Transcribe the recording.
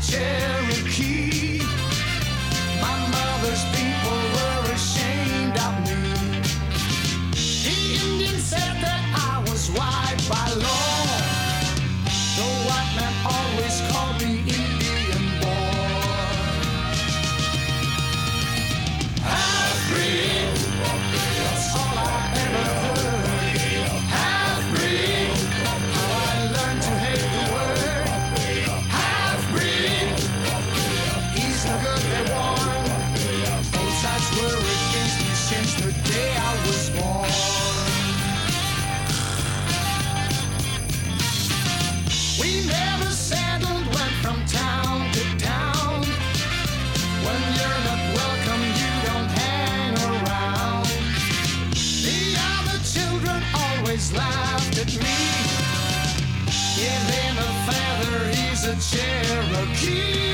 Cherokee. always laughed at me. Give him a feather, he's a Cherokee.